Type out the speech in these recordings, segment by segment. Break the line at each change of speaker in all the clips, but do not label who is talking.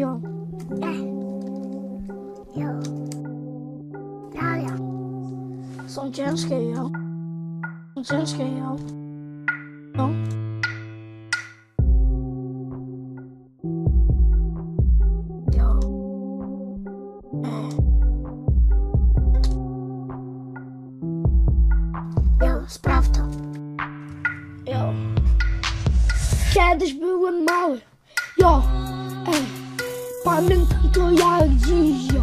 jo.
Jo. Ja, ja.
Są ciężkie, jo. Są ciężkie, jo. No. Jo.
Jo, spraw to.
Jo. Kiedyś byłem mały. Jo. Pamiętam to jak dziś, jo.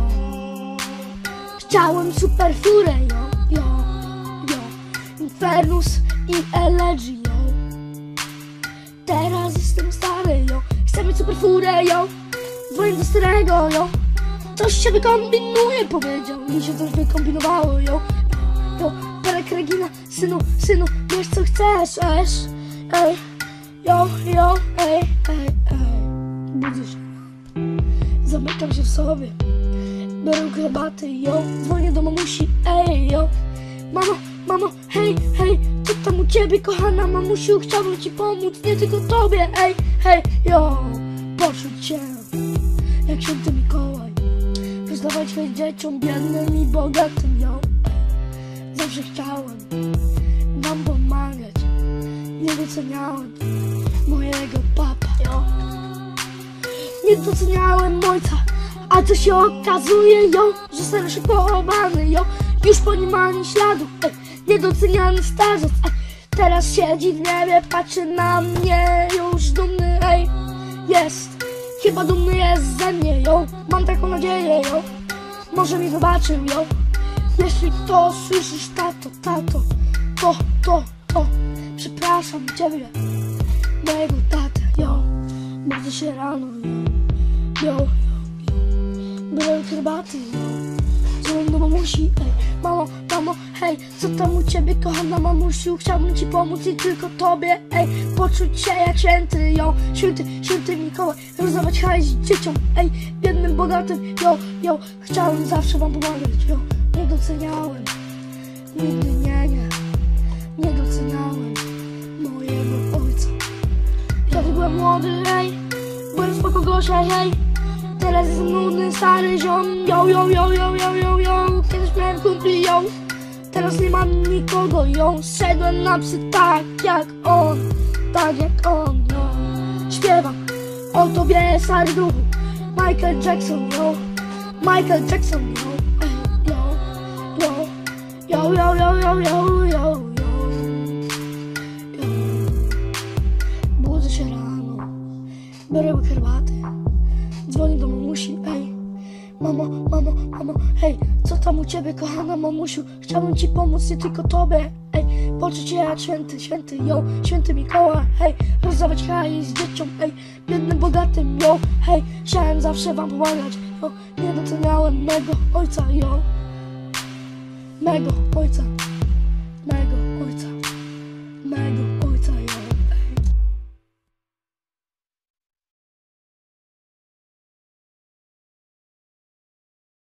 Chciałem super furę, jo. Jo. Jo. Infernus i Elegy, jo. Teraz jestem stary, jo. Chcę mieć super furę, jo. Dzwonię do starego, jo. Coś się wykombinuje, powiedział. Mi się coś wykombinowało, jo. Jo, Perek Regina, synu, synu, wiesz co chcesz, esz? Ej, jo, jo, ej, ej. Sobie. Biorę herbaty, jo. Dzwonię do mamusi, ej, jo. Mamo, mamo, hej, hej, co tam u ciebie, kochana mamusiu? Chciałbym ci pomóc, nie tylko tobie, ej, hej, jo. Poczuć się jak święty Mikołaj. Rozdawać hej dzieciom biednym i bogatym, jo. Zawsze chciałem wam pomagać. Nie doceniałem mojego papa, jo. Nie doceniałem ojca, a co się okazuje, jo, że serdecznie pochowany, jo. Już po nim ani śladu, ej, niedoceniany starzec, ej. Teraz siedzi w niebie, patrzy na mnie, już dumny, ej, jest. Chyba dumny jest ze mnie, jo. Mam taką nadzieję, jo. Może mi wybaczył, jo. Jeśli to słyszysz, tato, tato, to, to, to, przepraszam ciebie, mojego tatę, jo, budzę się rano, jo, jo, jo, byłem herbaty, dzwonię do mamusi, ej, mamo, mamo, hej, co tam u ciebie, kochana mamusiu, chciałbym ci pomóc i tylko tobie, ej, poczuć się jak święty, jo, święty, święty Mikołaj, rozdawać hajs dzieciom, ej, biednym, bogatym, jo, jo, chciałem zawsze wam pomagać, jo, nie doceniałem, nigdy nie, nie, nie doceniałem mojego ojca. Kiedy byłem młody, ej, byłem spoko gościa, hej, Teraz jest nudny stary ziom. Yo, yo, yo, yo, yo, yo, yo. Kiedyś miałem kumpli, yo. Teraz nie mam nikogo, yo. Szedłem na psy tak jak on Tak jak on, yo. Śpiewam. O tobie, stary druhu Michael Jackson, yo. Michael Jackson, yo Yo, yo, yo, yo, yo, yo. Mamo, mamo, mamo, hej, co tam u ciebie, kochana mamusiu, chciałbym ci pomóc, nie tylko tobie, ej, poczuć jak święty, święty, yo, święty Mikołaj, hej, rozdawać hajs dzieciom, ej, biednym, bogatym, yo, hej, chciałem zawsze wam pomagać, yo, nie doceniałem mego ojca, yo, mego ojca, mego